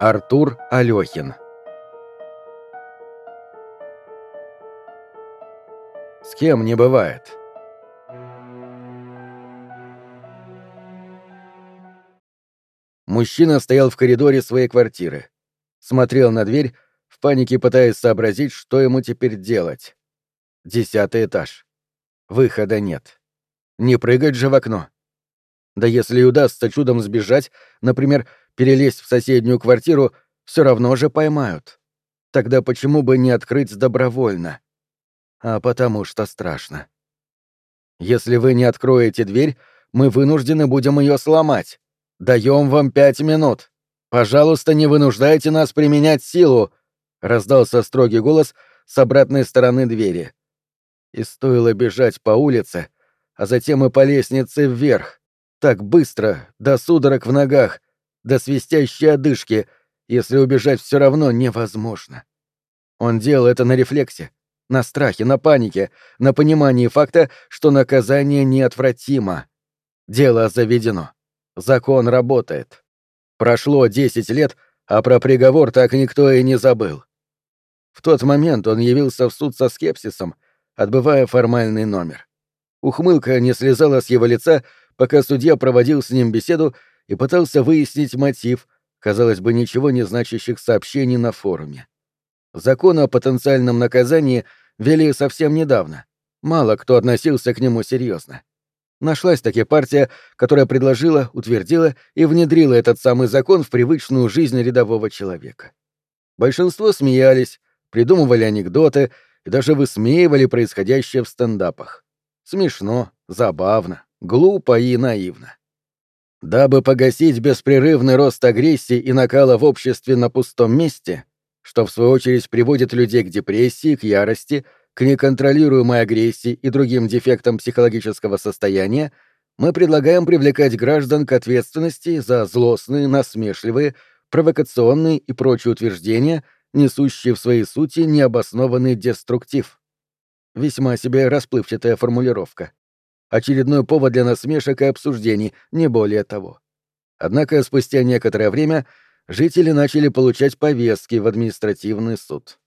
Артур Алёхин С кем не бывает. Мужчина стоял в коридоре своей квартиры. Смотрел на дверь, в панике пытаясь сообразить, что ему теперь делать. Десятый этаж. Выхода нет. Не прыгать же в окно. Да если и удастся чудом сбежать, например, перелезть в соседнюю квартиру, все равно же поймают. Тогда почему бы не открыть добровольно? А потому что страшно. Если вы не откроете дверь, мы вынуждены будем ее сломать. Даем вам пять минут. Пожалуйста, не вынуждайте нас применять силу, раздался строгий голос с обратной стороны двери. И стоило бежать по улице, а затем и по лестнице вверх, так быстро, до судорог в ногах, до свистящей одышки, если убежать все равно невозможно. Он делал это на рефлексе, на страхе, на панике, на понимании факта, что наказание неотвратимо. Дело заведено. Закон работает. Прошло десять лет, а про приговор так никто и не забыл. В тот момент он явился в суд со скепсисом, отбывая формальный номер. Ухмылка не слезала с его лица, пока судья проводил с ним беседу и пытался выяснить мотив, казалось бы, ничего не значащих сообщений на форуме. Закон о потенциальном наказании вели совсем недавно. Мало кто относился к нему серьезно. Нашлась таки партия, которая предложила, утвердила и внедрила этот самый закон в привычную жизнь рядового человека. Большинство смеялись, придумывали анекдоты и даже высмеивали происходящее в стендапах. Смешно, забавно, глупо и наивно. Дабы погасить беспрерывный рост агрессии и накала в обществе на пустом месте, что в свою очередь приводит людей к депрессии, к ярости, к неконтролируемой агрессии и другим дефектам психологического состояния, мы предлагаем привлекать граждан к ответственности за злостные, насмешливые, провокационные и прочие утверждения, несущие в своей сути необоснованный деструктив. Весьма себе расплывчатая формулировка очередной повод для насмешек и обсуждений, не более того. Однако спустя некоторое время жители начали получать повестки в административный суд.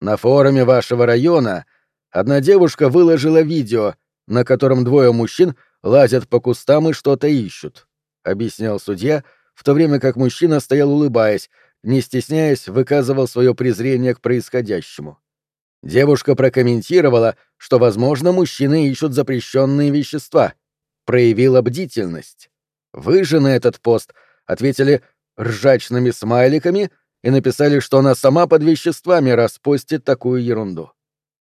На форуме вашего района одна девушка выложила видео, на котором двое мужчин лазят по кустам и что-то ищут, объяснял судья, в то время как мужчина стоял улыбаясь, не стесняясь, выказывал свое презрение к происходящему. Девушка прокомментировала, что, возможно, мужчины ищут запрещенные вещества. Проявила бдительность. Вы на этот пост ответили ржачными смайликами и написали, что она сама под веществами распостит такую ерунду.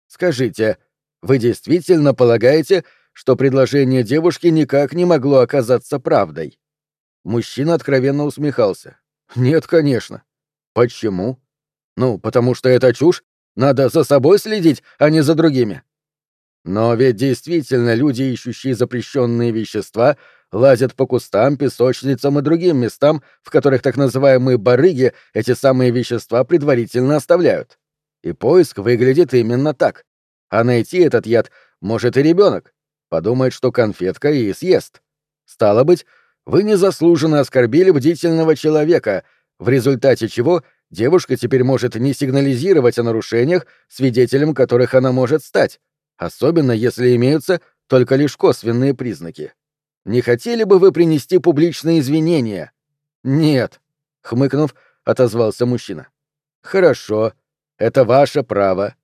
Скажите, вы действительно полагаете, что предложение девушки никак не могло оказаться правдой? Мужчина откровенно усмехался. Нет, конечно. Почему? Ну, потому что это чушь, надо за собой следить, а не за другими. Но ведь действительно люди, ищущие запрещенные вещества, лазят по кустам, песочницам и другим местам, в которых так называемые барыги эти самые вещества предварительно оставляют. И поиск выглядит именно так. А найти этот яд может и ребенок. Подумает, что конфетка и съест. Стало быть, вы незаслуженно оскорбили бдительного человека, в результате чего — девушка теперь может не сигнализировать о нарушениях, свидетелем которых она может стать, особенно если имеются только лишь косвенные признаки. Не хотели бы вы принести публичные извинения? Нет, хмыкнув, отозвался мужчина. Хорошо, это ваше право.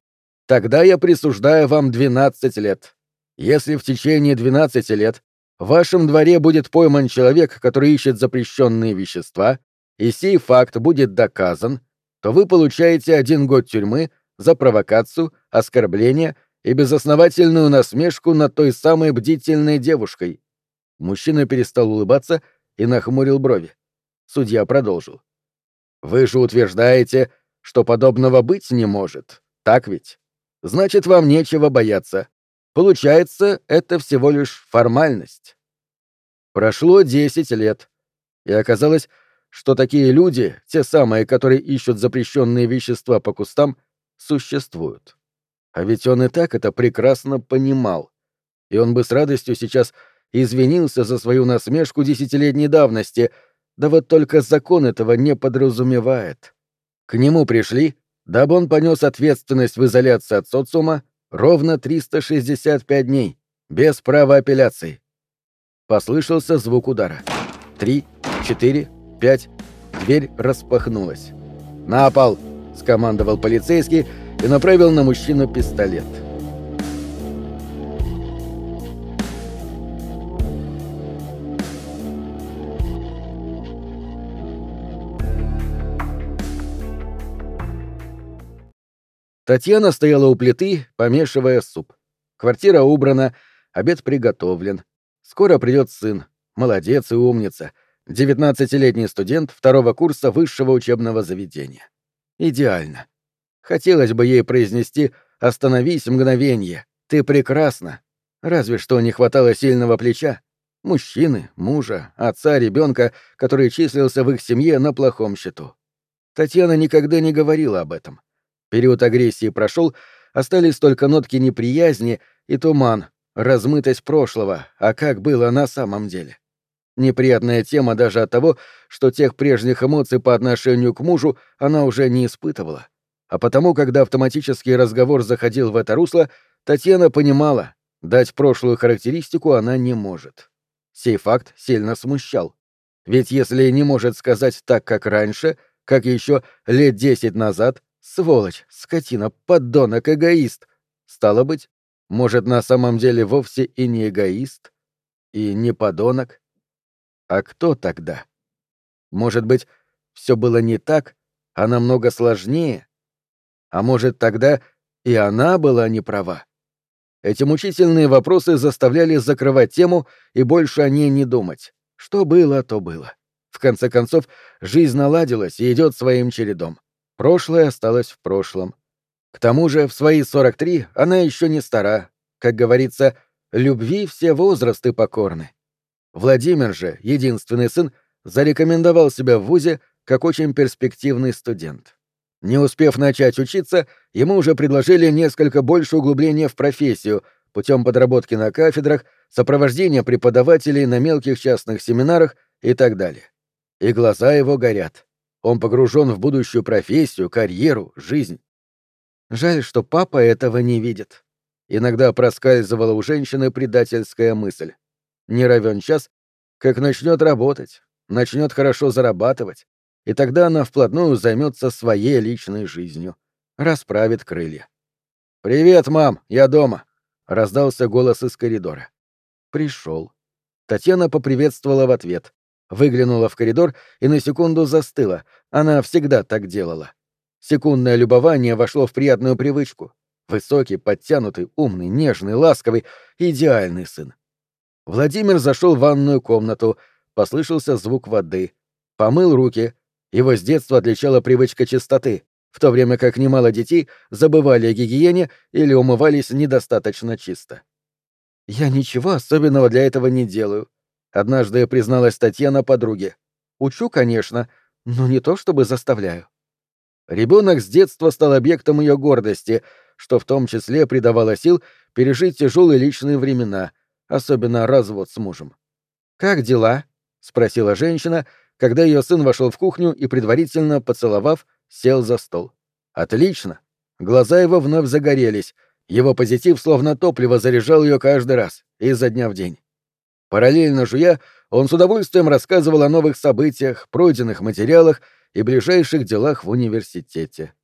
Тогда я присуждаю вам 12 лет. Если в течение 12 лет в вашем дворе будет пойман человек, который ищет запрещенные вещества, и сей факт будет доказан, то вы получаете один год тюрьмы за провокацию, оскорбление и безосновательную насмешку над той самой бдительной девушкой. Мужчина перестал улыбаться и нахмурил брови. Судья продолжил. Вы же утверждаете, что подобного быть не может, так ведь? Значит, вам нечего бояться. Получается, это всего лишь формальность. Прошло десять лет, и оказалось, что такие люди, те самые, которые ищут запрещенные вещества по кустам, существуют. А ведь он и так это прекрасно понимал. И он бы с радостью сейчас извинился за свою насмешку десятилетней давности, Да вот только закон этого не подразумевает. К нему пришли, дабы он понес ответственность в изоляции от социума ровно 365 дней, без права апелляции. Послышался звук удара. Три, четыре, пять. Дверь распахнулась. «На пол!» — скомандовал полицейский и направил на мужчину пистолет. Татьяна стояла у плиты, помешивая суп. Квартира убрана, обед приготовлен. Скоро придет сын. Молодец и умница. Девятнадцатилетний студент второго курса высшего учебного заведения. Идеально. Хотелось бы ей произнести «Остановись мгновенье, ты прекрасна». Разве что не хватало сильного плеча. Мужчины, мужа, отца, ребенка, который числился в их семье на плохом счету. Татьяна никогда не говорила об этом. Период агрессии прошел, остались только нотки неприязни и туман, размытость прошлого, а как было на самом деле. Неприятная тема даже от того, что тех прежних эмоций по отношению к мужу она уже не испытывала. А потому, когда автоматический разговор заходил в это русло, Татьяна понимала, дать прошлую характеристику она не может. Сей факт сильно смущал. Ведь если не может сказать так, как раньше, как еще лет десять назад, Сволочь, скотина, подонок, эгоист. Стало быть, может, на самом деле вовсе и не эгоист, и не подонок? А кто тогда? Может быть, все было не так, а намного сложнее? А может, тогда и она была не права? Эти мучительные вопросы заставляли закрывать тему и больше о ней не думать. Что было, то было. В конце концов, жизнь наладилась и идет своим чередом. Прошлое осталось в прошлом. К тому же в свои 43 она еще не стара. Как говорится, любви все возрасты покорны. Владимир же, единственный сын, зарекомендовал себя в ВУЗе как очень перспективный студент. Не успев начать учиться, ему уже предложили несколько больше углубления в профессию путем подработки на кафедрах, сопровождения преподавателей на мелких частных семинарах и так далее. И глаза его горят. Он погружен в будущую профессию, карьеру, жизнь. Жаль, что папа этого не видит. Иногда проскальзывала у женщины предательская мысль. Не равен час, как начнет работать, начнет хорошо зарабатывать, и тогда она вплотную займется своей личной жизнью, расправит крылья. «Привет, мам, я дома!» — раздался голос из коридора. Пришел. Татьяна поприветствовала в ответ выглянула в коридор и на секунду застыла. Она всегда так делала. Секундное любование вошло в приятную привычку. Высокий, подтянутый, умный, нежный, ласковый, идеальный сын. Владимир зашел в ванную комнату, послышался звук воды. Помыл руки. Его с детства отличала привычка чистоты, в то время как немало детей забывали о гигиене или умывались недостаточно чисто. «Я ничего особенного для этого не делаю», Однажды призналась Татьяна подруге. Учу, конечно, но не то чтобы заставляю. Ребенок с детства стал объектом ее гордости, что в том числе придавало сил пережить тяжелые личные времена, особенно развод с мужем. «Как дела?» — спросила женщина, когда ее сын вошел в кухню и, предварительно поцеловав, сел за стол. «Отлично!» Глаза его вновь загорелись, его позитив словно топливо заряжал ее каждый раз, изо дня в день. Параллельно жуя, он с удовольствием рассказывал о новых событиях, пройденных материалах и ближайших делах в университете.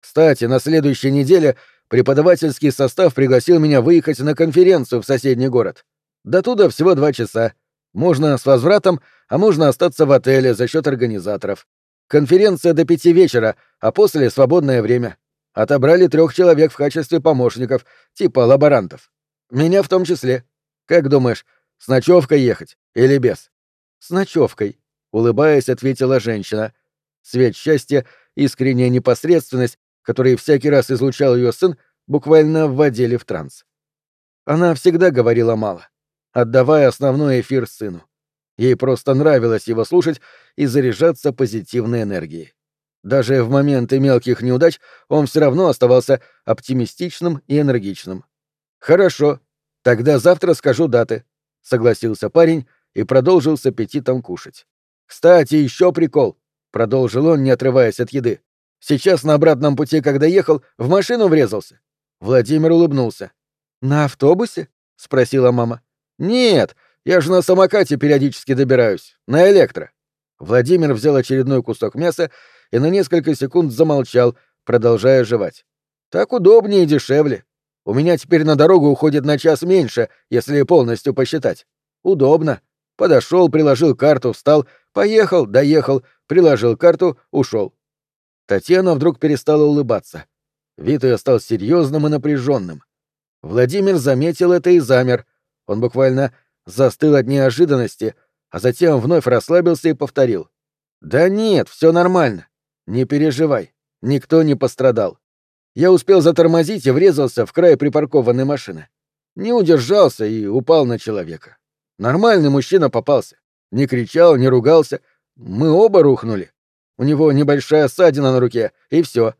Кстати, на следующей неделе преподавательский состав пригласил меня выехать на конференцию в соседний город. До туда всего два часа. Можно с возвратом, а можно остаться в отеле за счет организаторов. Конференция до пяти вечера, а после свободное время. Отобрали трех человек в качестве помощников, типа лаборантов. Меня в том числе. Как думаешь, с ночевкой ехать или без? С ночевкой, улыбаясь, ответила женщина. Свет счастья, искренняя непосредственность, которые всякий раз излучал ее сын, буквально вводили в транс. Она всегда говорила мало, отдавая основной эфир сыну. Ей просто нравилось его слушать и заряжаться позитивной энергией. Даже в моменты мелких неудач он все равно оставался оптимистичным и энергичным. «Хорошо, тогда завтра скажу даты», — согласился парень и продолжил с аппетитом кушать. Кстати, еще прикол, продолжил он, не отрываясь от еды. Сейчас на обратном пути, когда ехал, в машину врезался. Владимир улыбнулся. На автобусе? спросила мама. Нет, я же на самокате периодически добираюсь, на электро. Владимир взял очередной кусок мяса и на несколько секунд замолчал, продолжая жевать. Так удобнее и дешевле. У меня теперь на дорогу уходит на час меньше, если полностью посчитать. Удобно. Подошел, приложил карту, встал, поехал, доехал, приложил карту, ушел. Татьяна вдруг перестала улыбаться. Вид ее стал серьезным и напряженным. Владимир заметил это и замер. Он буквально застыл от неожиданности, а затем вновь расслабился и повторил. «Да нет, все нормально. Не переживай. Никто не пострадал. Я успел затормозить и врезался в край припаркованной машины. Не удержался и упал на человека. Нормальный мужчина попался. Не кричал, не ругался. Мы оба рухнули. У него небольшая ссадина на руке, и все.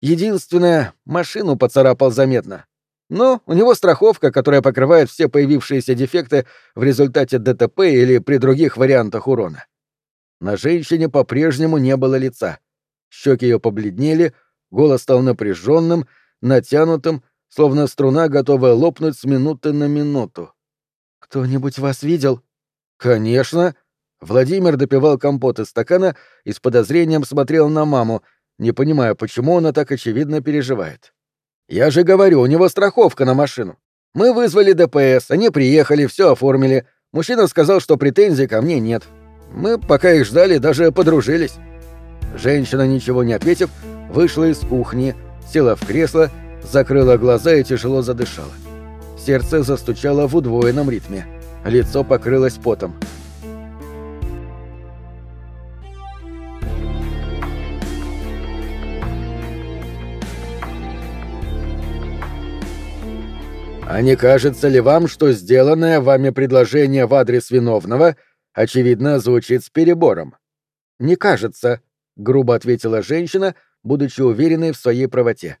Единственное, машину поцарапал заметно. Но у него страховка, которая покрывает все появившиеся дефекты в результате ДТП или при других вариантах урона. На женщине по-прежнему не было лица. Щеки ее побледнели, голос стал напряженным, натянутым, словно струна, готовая лопнуть с минуты на минуту. «Кто-нибудь вас видел?» «Конечно!» Владимир допивал компот из стакана и с подозрением смотрел на маму, не понимая, почему она так очевидно переживает. «Я же говорю, у него страховка на машину. Мы вызвали ДПС, они приехали, все оформили. Мужчина сказал, что претензий ко мне нет. Мы, пока их ждали, даже подружились». Женщина, ничего не ответив, вышла из кухни, села в кресло, закрыла глаза и тяжело задышала. Сердце застучало в удвоенном ритме. Лицо покрылось потом. А не кажется ли вам, что сделанное вами предложение в адрес виновного, очевидно, звучит с перебором? Не кажется, грубо ответила женщина, будучи уверенной в своей правоте.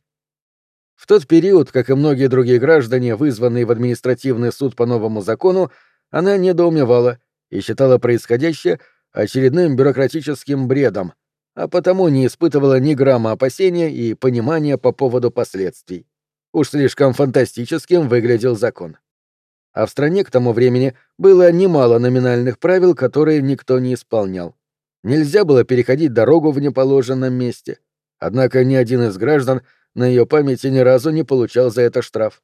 В тот период, как и многие другие граждане, вызванные в административный суд по новому закону, она недоумевала и считала происходящее очередным бюрократическим бредом, а потому не испытывала ни грамма опасения и понимания по поводу последствий. Уж слишком фантастическим выглядел закон. А в стране к тому времени было немало номинальных правил, которые никто не исполнял. Нельзя было переходить дорогу в неположенном месте. Однако ни один из граждан на ее памяти ни разу не получал за это штраф.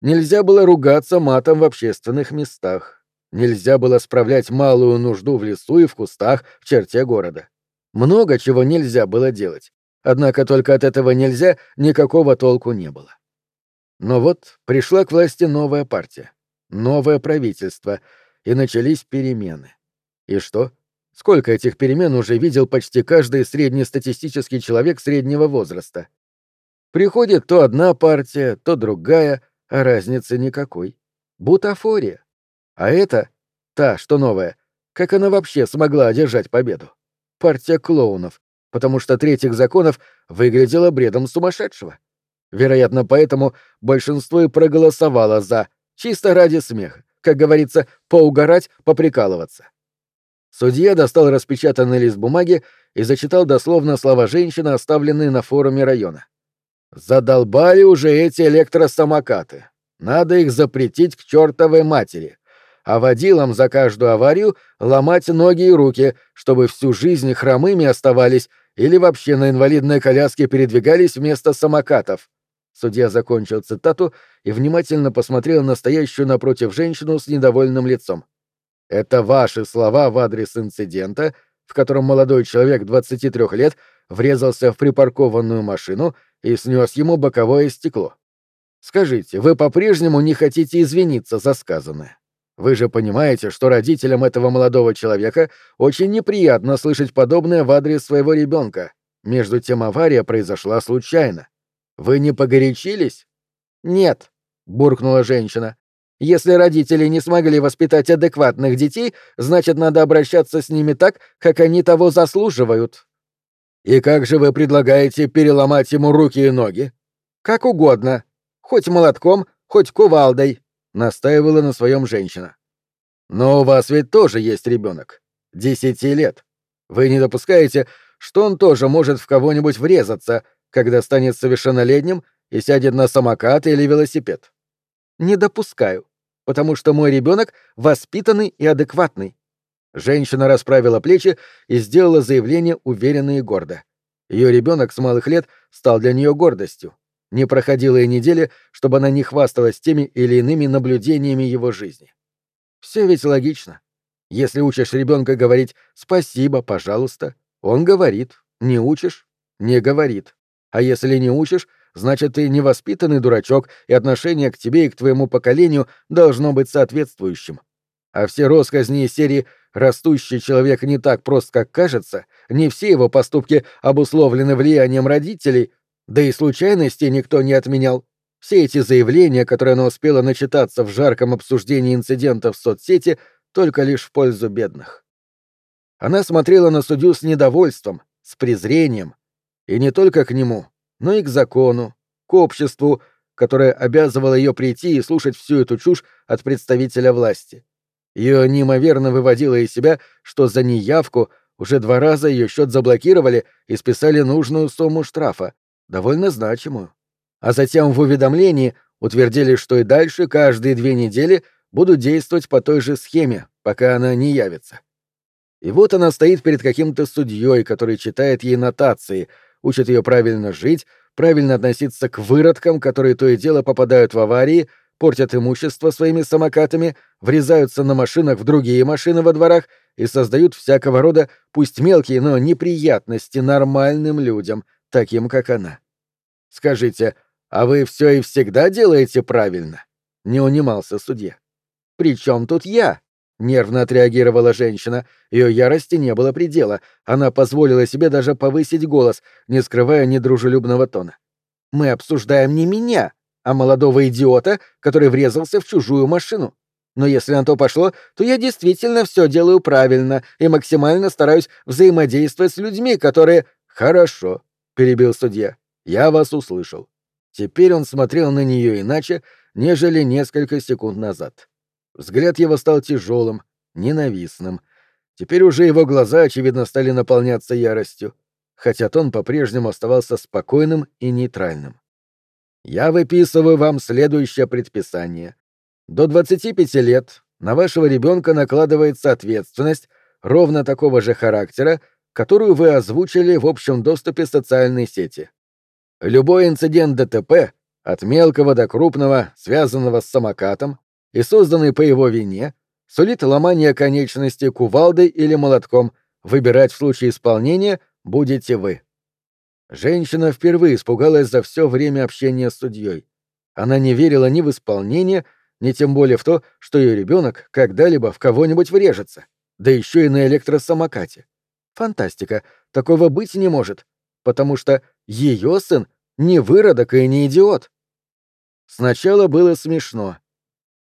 Нельзя было ругаться матом в общественных местах. Нельзя было справлять малую нужду в лесу и в кустах в черте города. Много чего нельзя было делать. Однако только от этого нельзя никакого толку не было. Но вот пришла к власти новая партия, новое правительство, и начались перемены. И что? Сколько этих перемен уже видел почти каждый среднестатистический человек среднего возраста? Приходит то одна партия, то другая, а разницы никакой. Бутафория. А это, та, что новая, как она вообще смогла одержать победу? Партия клоунов, потому что третьих законов выглядела бредом сумасшедшего. Вероятно, поэтому большинство и проголосовало за, чисто ради смеха, как говорится, поугарать, поприкалываться. Судья достал распечатанный лист бумаги и зачитал дословно слова женщины, оставленные на форуме района. «Задолбали уже эти электросамокаты. Надо их запретить к чертовой матери. А водилам за каждую аварию ломать ноги и руки, чтобы всю жизнь хромыми оставались или вообще на инвалидной коляске передвигались вместо самокатов. Судья закончил цитату и внимательно посмотрел на стоящую напротив женщину с недовольным лицом. «Это ваши слова в адрес инцидента, в котором молодой человек 23 лет врезался в припаркованную машину и снес ему боковое стекло. Скажите, вы по-прежнему не хотите извиниться за сказанное? Вы же понимаете, что родителям этого молодого человека очень неприятно слышать подобное в адрес своего ребенка. Между тем авария произошла случайно. Вы не погорячились? Нет, буркнула женщина. Если родители не смогли воспитать адекватных детей, значит, надо обращаться с ними так, как они того заслуживают. И как же вы предлагаете переломать ему руки и ноги? Как угодно. Хоть молотком, хоть кувалдой, настаивала на своем женщина. Но у вас ведь тоже есть ребенок. Десяти лет. Вы не допускаете, что он тоже может в кого-нибудь врезаться, когда станет совершеннолетним и сядет на самокат или велосипед? Не допускаю, потому что мой ребенок воспитанный и адекватный. Женщина расправила плечи и сделала заявление уверенно и гордо. Ее ребенок с малых лет стал для нее гордостью. Не проходило и недели, чтобы она не хвасталась теми или иными наблюдениями его жизни. Все ведь логично. Если учишь ребенка говорить «спасибо, пожалуйста», он говорит, не учишь — не говорит. А если не учишь, значит, ты невоспитанный дурачок, и отношение к тебе и к твоему поколению должно быть соответствующим. А все росказни из серии «растущий человек не так прост, как кажется», не все его поступки обусловлены влиянием родителей, да и случайности никто не отменял. Все эти заявления, которые она успела начитаться в жарком обсуждении инцидентов в соцсети, только лишь в пользу бедных. Она смотрела на судью с недовольством, с презрением, и не только к нему, но и к закону, к обществу, которое обязывало ее прийти и слушать всю эту чушь от представителя власти. Ее неимоверно выводило из себя, что за неявку уже два раза ее счет заблокировали и списали нужную сумму штрафа, довольно значимую. А затем в уведомлении утвердили, что и дальше каждые две недели будут действовать по той же схеме, пока она не явится. И вот она стоит перед каким-то судьей, который читает ей нотации, учит ее правильно жить, правильно относиться к выродкам, которые то и дело попадают в аварии, портят имущество своими самокатами, врезаются на машинах в другие машины во дворах и создают всякого рода, пусть мелкие, но неприятности нормальным людям, таким как она. Скажите, а вы все и всегда делаете правильно? Не унимался судья. При чем тут я? Нервно отреагировала женщина. Ее ярости не было предела. Она позволила себе даже повысить голос, не скрывая недружелюбного тона. Мы обсуждаем не меня, а молодого идиота, который врезался в чужую машину. Но если на то пошло, то я действительно все делаю правильно и максимально стараюсь взаимодействовать с людьми, которые... Хорошо, перебил судья. Я вас услышал. Теперь он смотрел на нее иначе, нежели несколько секунд назад. Взгляд его стал тяжелым, ненавистным. Теперь уже его глаза, очевидно, стали наполняться яростью, хотя тон по-прежнему оставался спокойным и нейтральным. Я выписываю вам следующее предписание. До 25 лет на вашего ребенка накладывается ответственность ровно такого же характера, которую вы озвучили в общем доступе социальной сети. Любой инцидент ДТП, от мелкого до крупного, связанного с самокатом, и созданный по его вине, сулит ломание конечности кувалдой или молотком, выбирать в случае исполнения будете вы. Женщина впервые испугалась за все время общения с судьей. Она не верила ни в исполнение, ни тем более в то, что ее ребенок когда-либо в кого-нибудь врежется, да еще и на электросамокате. Фантастика, такого быть не может, потому что ее сын не выродок и не идиот. Сначала было смешно.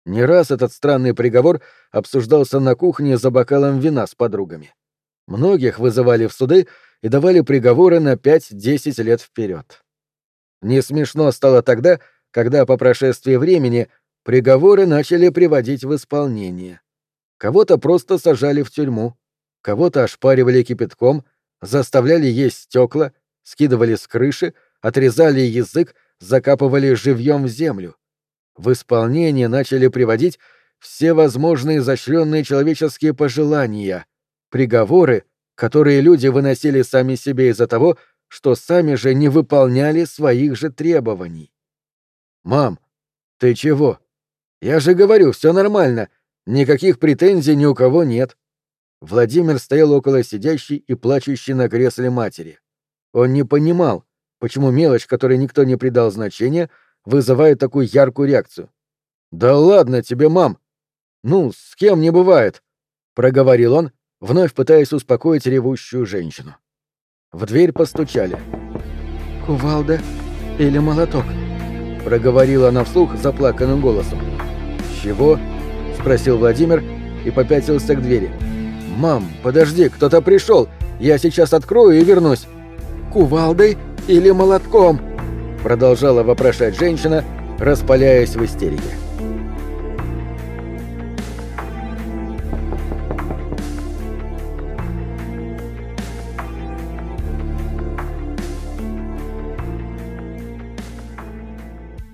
Не раз этот странный приговор обсуждался на кухне за бокалом вина с подругами. Многих вызывали в суды и давали приговоры на 5-10 лет вперед. Не смешно стало тогда, когда по прошествии времени приговоры начали приводить в исполнение. Кого-то просто сажали в тюрьму, кого-то ошпаривали кипятком, заставляли есть стекла, скидывали с крыши, отрезали язык, закапывали живьем в землю. В исполнение начали приводить все возможные изощренные человеческие пожелания, приговоры, которые люди выносили сами себе из-за того, что сами же не выполняли своих же требований. «Мам, ты чего? Я же говорю, все нормально, никаких претензий ни у кого нет». Владимир стоял около сидящей и плачущей на кресле матери. Он не понимал, почему мелочь, которой никто не придал значения, вызывает такую яркую реакцию. «Да ладно тебе, мам! Ну, с кем не бывает!» — проговорил он, вновь пытаясь успокоить ревущую женщину. В дверь постучали. «Кувалда или молоток?» — проговорила она вслух заплаканным голосом. «Чего?» — спросил Владимир и попятился к двери. «Мам, подожди, кто-то пришел! Я сейчас открою и вернусь!» «Кувалдой или молотком?» — продолжала вопрошать женщина, распаляясь в истерике.